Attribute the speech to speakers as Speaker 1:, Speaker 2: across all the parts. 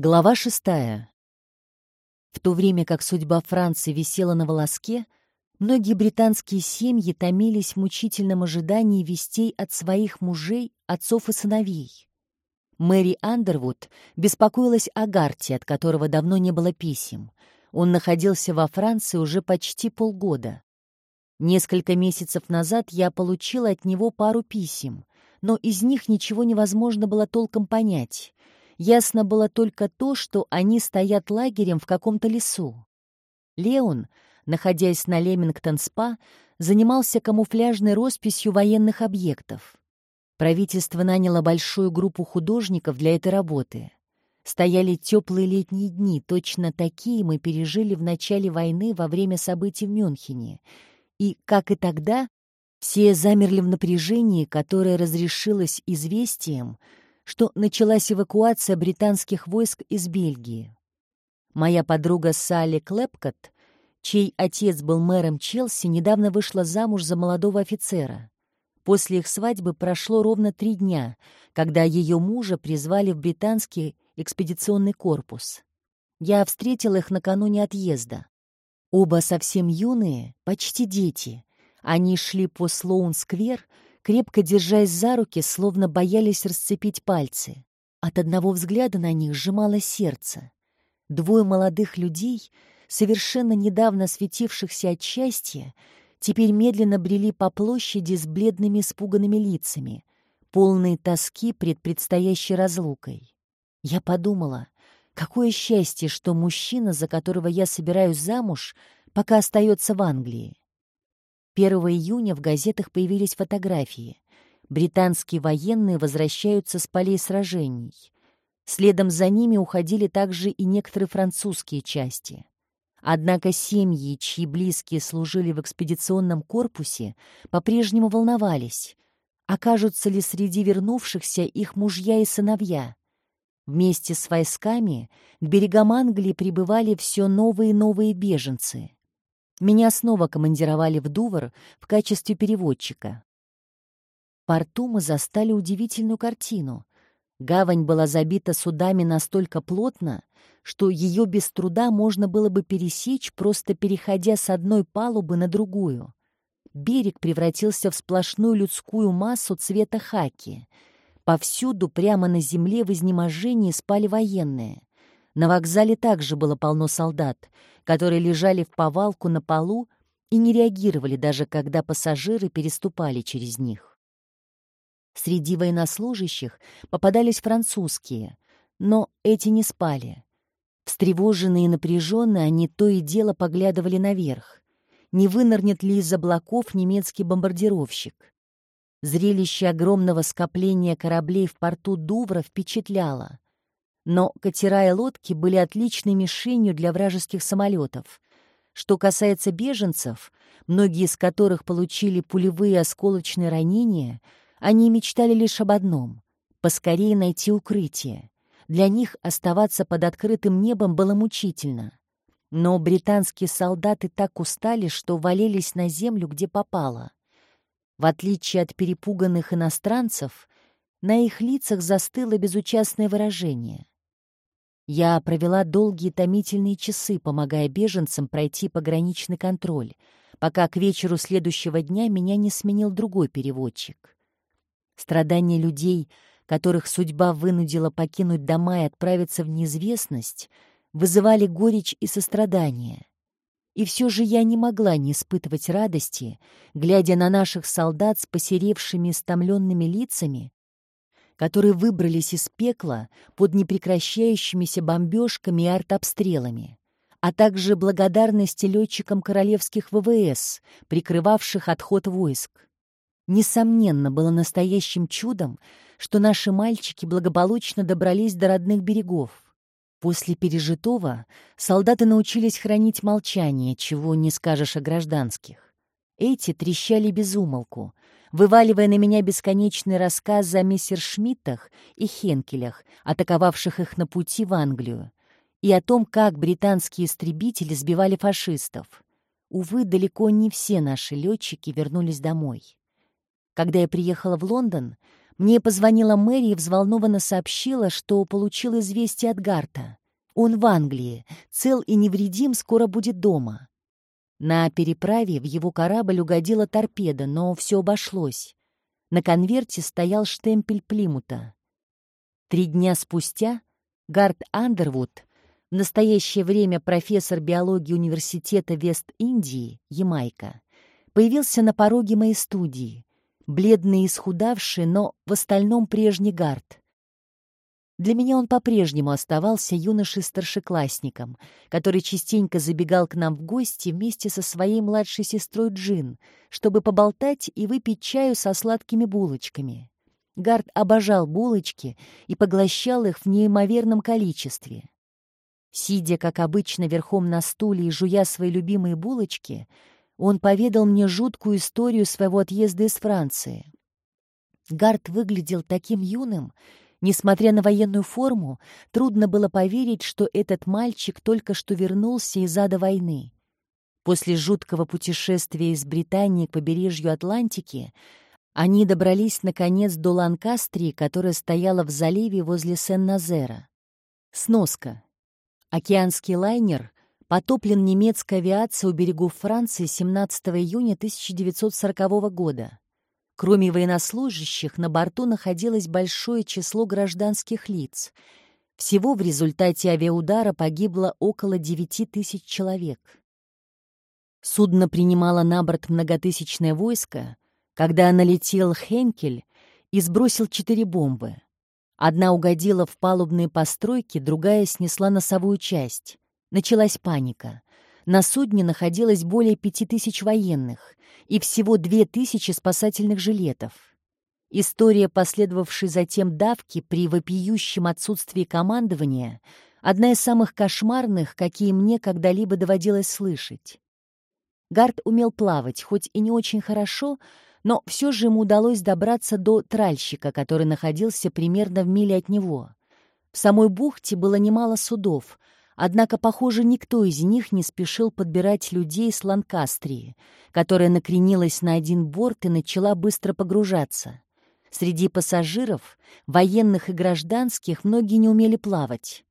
Speaker 1: Глава шестая. В то время как судьба Франции висела на волоске, многие британские семьи томились в мучительном ожидании вестей от своих мужей, отцов и сыновей. Мэри Андервуд беспокоилась о Гарте, от которого давно не было писем. Он находился во Франции уже почти полгода. Несколько месяцев назад я получила от него пару писем, но из них ничего невозможно было толком понять. Ясно было только то, что они стоят лагерем в каком-то лесу. Леон, находясь на Лемингтон-спа, занимался камуфляжной росписью военных объектов. Правительство наняло большую группу художников для этой работы. Стояли теплые летние дни, точно такие мы пережили в начале войны во время событий в Мюнхене. И, как и тогда, все замерли в напряжении, которое разрешилось известием, что началась эвакуация британских войск из Бельгии. Моя подруга Салли Клепкот, чей отец был мэром Челси, недавно вышла замуж за молодого офицера. После их свадьбы прошло ровно три дня, когда ее мужа призвали в британский экспедиционный корпус. Я встретила их накануне отъезда. Оба совсем юные, почти дети. Они шли по Слоун-сквер, крепко держась за руки, словно боялись расцепить пальцы. От одного взгляда на них сжимало сердце. Двое молодых людей, совершенно недавно светившихся от счастья, теперь медленно брели по площади с бледными испуганными лицами, полные тоски пред предстоящей разлукой. Я подумала, какое счастье, что мужчина, за которого я собираюсь замуж, пока остается в Англии. 1 июня в газетах появились фотографии. Британские военные возвращаются с полей сражений. Следом за ними уходили также и некоторые французские части. Однако семьи, чьи близкие служили в экспедиционном корпусе, по-прежнему волновались, окажутся ли среди вернувшихся их мужья и сыновья. Вместе с войсками к берегам Англии прибывали все новые и новые беженцы. Меня снова командировали в Дувр в качестве переводчика. В порту мы застали удивительную картину. Гавань была забита судами настолько плотно, что ее без труда можно было бы пересечь, просто переходя с одной палубы на другую. Берег превратился в сплошную людскую массу цвета хаки. Повсюду, прямо на земле, в изнеможении спали военные. На вокзале также было полно солдат, которые лежали в повалку на полу и не реагировали даже когда пассажиры переступали через них. Среди военнослужащих попадались французские, но эти не спали. Встревоженные и напряженные, они то и дело поглядывали наверх. Не вынырнет ли из облаков немецкий бомбардировщик? Зрелище огромного скопления кораблей в порту Дувра впечатляло. Но катера и лодки были отличной мишенью для вражеских самолетов. Что касается беженцев, многие из которых получили пулевые осколочные ранения, они мечтали лишь об одном — поскорее найти укрытие. Для них оставаться под открытым небом было мучительно. Но британские солдаты так устали, что валились на землю, где попало. В отличие от перепуганных иностранцев, на их лицах застыло безучастное выражение. Я провела долгие томительные часы, помогая беженцам пройти пограничный контроль, пока к вечеру следующего дня меня не сменил другой переводчик. Страдания людей, которых судьба вынудила покинуть дома и отправиться в неизвестность, вызывали горечь и сострадание. И все же я не могла не испытывать радости, глядя на наших солдат с посеревшими, стомленными лицами, которые выбрались из пекла под непрекращающимися бомбежками и артобстрелами, а также благодарности летчикам королевских ВВС, прикрывавших отход войск. Несомненно, было настоящим чудом, что наши мальчики благополучно добрались до родных берегов. После пережитого солдаты научились хранить молчание, чего не скажешь о гражданских. Эти трещали без умолку, вываливая на меня бесконечные рассказы о мессершмиттах и Хенкелях, атаковавших их на пути в Англию, и о том, как британские истребители сбивали фашистов. Увы, далеко не все наши летчики вернулись домой. Когда я приехала в Лондон, Мне позвонила Мэри и взволнованно сообщила, что получил известие от Гарта. Он в Англии, цел и невредим, скоро будет дома. На переправе в его корабль угодила торпеда, но все обошлось. На конверте стоял штемпель Плимута. Три дня спустя Гарт Андервуд, в настоящее время профессор биологии Университета Вест-Индии, Ямайка, появился на пороге моей студии, бледный и исхудавший, но в остальном прежний Гарт. Для меня он по-прежнему оставался юношей-старшеклассником, который частенько забегал к нам в гости вместе со своей младшей сестрой Джин, чтобы поболтать и выпить чаю со сладкими булочками. Гард обожал булочки и поглощал их в неимоверном количестве. Сидя, как обычно, верхом на стуле и жуя свои любимые булочки, он поведал мне жуткую историю своего отъезда из Франции. Гард выглядел таким юным, Несмотря на военную форму, трудно было поверить, что этот мальчик только что вернулся из ада войны. После жуткого путешествия из Британии к побережью Атлантики они добрались, наконец, до Ланкастрии, которая стояла в заливе возле Сен-Назера. Сноска. Океанский лайнер потоплен немецкой авиацией у берегов Франции 17 июня 1940 года. Кроме военнослужащих, на борту находилось большое число гражданских лиц. Всего в результате авиаудара погибло около 9 тысяч человек. Судно принимало на борт многотысячное войско, когда налетел Хенкель и сбросил четыре бомбы. Одна угодила в палубные постройки, другая снесла носовую часть. Началась паника. На судне находилось более пяти тысяч военных и всего две тысячи спасательных жилетов. История, последовавшей затем давки при вопиющем отсутствии командования, одна из самых кошмарных, какие мне когда-либо доводилось слышать. Гард умел плавать, хоть и не очень хорошо, но все же ему удалось добраться до тральщика, который находился примерно в миле от него. В самой бухте было немало судов, Однако, похоже, никто из них не спешил подбирать людей с Ланкастрии, которая накренилась на один борт и начала быстро погружаться. Среди пассажиров, военных и гражданских, многие не умели плавать.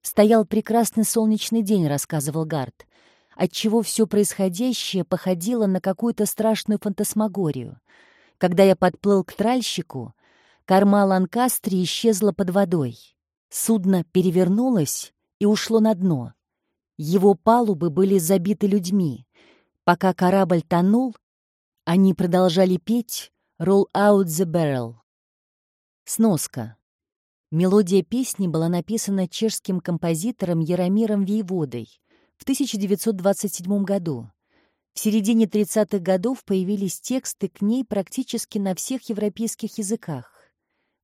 Speaker 1: «Стоял прекрасный солнечный день», — рассказывал Гард, отчего все происходящее походило на какую-то страшную фантасмагорию. Когда я подплыл к тральщику, корма Ланкастри исчезла под водой. Судно перевернулось, и ушло на дно. Его палубы были забиты людьми. Пока корабль тонул, они продолжали петь «Roll out the barrel». Сноска. Мелодия песни была написана чешским композитором Яромиром Вейводой в 1927 году. В середине 30-х годов появились тексты к ней практически на всех европейских языках.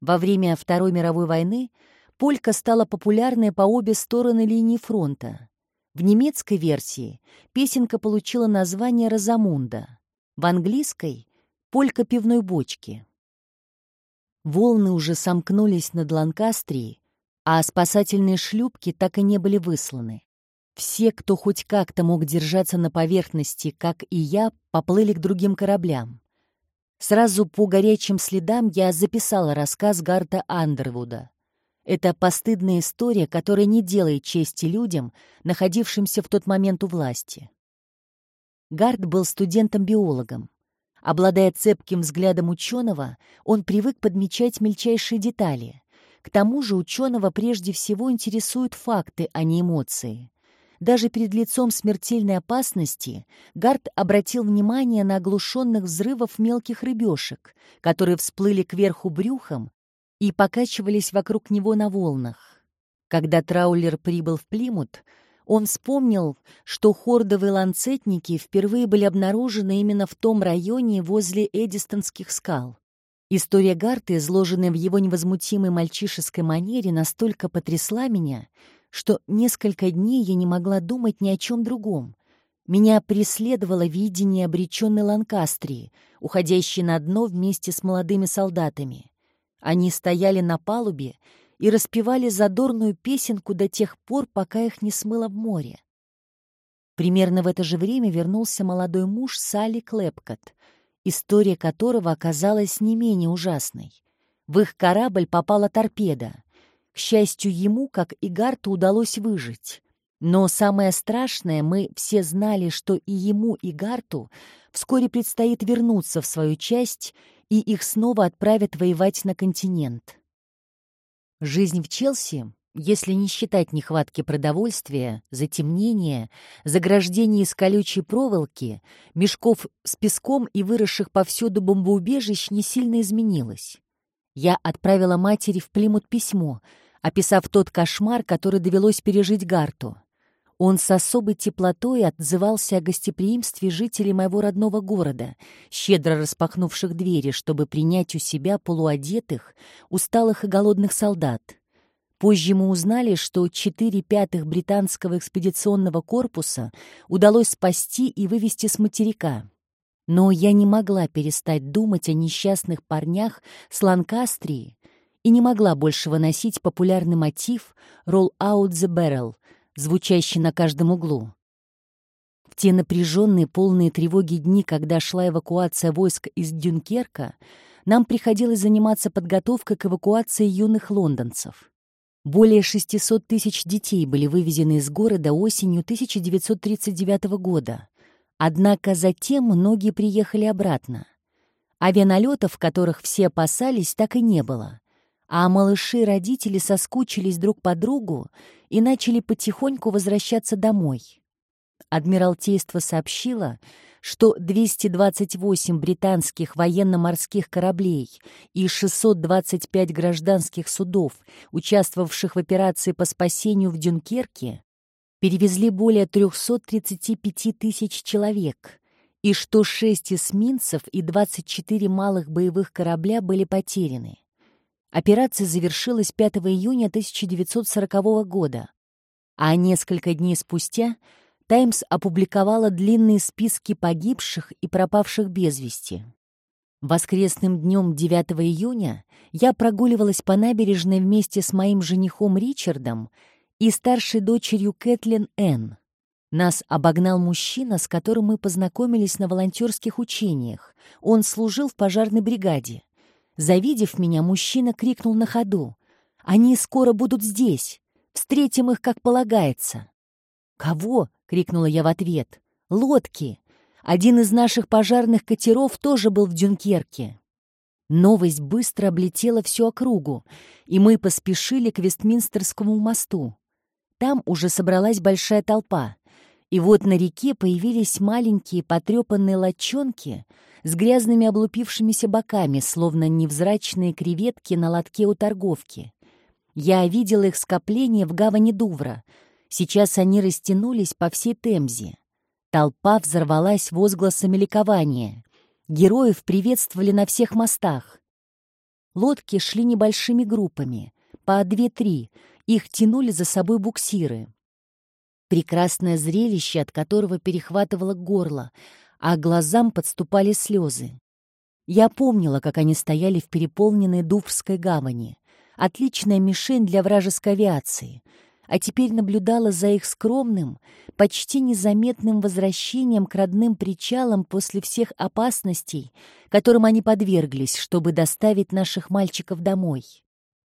Speaker 1: Во время Второй мировой войны полька стала популярной по обе стороны линии фронта. В немецкой версии песенка получила название «Розамунда», в английской — «Полька пивной бочки». Волны уже сомкнулись над Ланкастрией, а спасательные шлюпки так и не были высланы. Все, кто хоть как-то мог держаться на поверхности, как и я, поплыли к другим кораблям. Сразу по горячим следам я записала рассказ Гарта Андервуда. Это постыдная история, которая не делает чести людям, находившимся в тот момент у власти. Гард был студентом-биологом. Обладая цепким взглядом ученого, он привык подмечать мельчайшие детали. К тому же ученого прежде всего интересуют факты, а не эмоции. Даже перед лицом смертельной опасности Гард обратил внимание на оглушенных взрывов мелких рыбешек, которые всплыли кверху брюхом и покачивались вокруг него на волнах. Когда траулер прибыл в Плимут, он вспомнил, что хордовые ланцетники впервые были обнаружены именно в том районе возле Эдистонских скал. История Гарты, изложенная в его невозмутимой мальчишеской манере, настолько потрясла меня, что несколько дней я не могла думать ни о чем другом. Меня преследовало видение обреченной Ланкастрии, уходящей на дно вместе с молодыми солдатами. Они стояли на палубе и распевали задорную песенку до тех пор, пока их не смыло в море. Примерно в это же время вернулся молодой муж Салли Клепкот, история которого оказалась не менее ужасной. В их корабль попала торпеда. К счастью, ему, как и Гарту, удалось выжить. Но самое страшное, мы все знали, что и ему, и Гарту вскоре предстоит вернуться в свою часть, и их снова отправят воевать на континент. Жизнь в Челси, если не считать нехватки продовольствия, затемнения, заграждений из колючей проволоки, мешков с песком и выросших повсюду бомбоубежищ, не сильно изменилась. Я отправила матери в Плимут письмо, описав тот кошмар, который довелось пережить Гарту. Он с особой теплотой отзывался о гостеприимстве жителей моего родного города, щедро распахнувших двери, чтобы принять у себя полуодетых, усталых и голодных солдат. Позже мы узнали, что четыре пятых британского экспедиционного корпуса удалось спасти и вывести с материка. Но я не могла перестать думать о несчастных парнях с Ланкастрии и не могла больше выносить популярный мотив «Roll out the barrel», звучащий на каждом углу. В те напряженные, полные тревоги дни, когда шла эвакуация войск из Дюнкерка, нам приходилось заниматься подготовкой к эвакуации юных лондонцев. Более 600 тысяч детей были вывезены из города осенью 1939 года. Однако затем многие приехали обратно. Авианалетов, которых все опасались, так и не было а малыши-родители соскучились друг по другу и начали потихоньку возвращаться домой. Адмиралтейство сообщило, что 228 британских военно-морских кораблей и 625 гражданских судов, участвовавших в операции по спасению в Дюнкерке, перевезли более 335 тысяч человек, и что 6 эсминцев и 24 малых боевых корабля были потеряны. Операция завершилась 5 июня 1940 года, а несколько дней спустя «Таймс» опубликовала длинные списки погибших и пропавших без вести. Воскресным днем 9 июня я прогуливалась по набережной вместе с моим женихом Ричардом и старшей дочерью Кэтлин Энн. Нас обогнал мужчина, с которым мы познакомились на волонтерских учениях. Он служил в пожарной бригаде. Завидев меня, мужчина крикнул на ходу. «Они скоро будут здесь! Встретим их, как полагается!» «Кого?» — крикнула я в ответ. «Лодки! Один из наших пожарных катеров тоже был в Дюнкерке!» Новость быстро облетела всю округу, и мы поспешили к Вестминстерскому мосту. Там уже собралась большая толпа. И вот на реке появились маленькие потрепанные лодчонки с грязными облупившимися боками, словно невзрачные креветки на лотке у торговки. Я видела их скопление в гавани Дувра. Сейчас они растянулись по всей Темзе. Толпа взорвалась возгласами ликования. Героев приветствовали на всех мостах. Лодки шли небольшими группами, по две-три, их тянули за собой буксиры. Прекрасное зрелище, от которого перехватывало горло, а глазам подступали слезы. Я помнила, как они стояли в переполненной Дуврской гавани. Отличная мишень для вражеской авиации. А теперь наблюдала за их скромным, почти незаметным возвращением к родным причалам после всех опасностей, которым они подверглись, чтобы доставить наших мальчиков домой.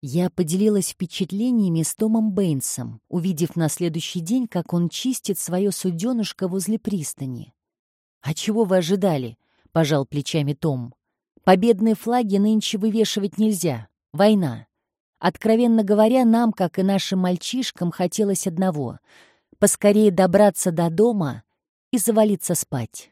Speaker 1: Я поделилась впечатлениями с Томом Бэйнсом, увидев на следующий день, как он чистит свое суденышко возле пристани. «А чего вы ожидали?» — пожал плечами Том. «Победные флаги нынче вывешивать нельзя. Война. Откровенно говоря, нам, как и нашим мальчишкам, хотелось одного — поскорее добраться до дома и завалиться спать».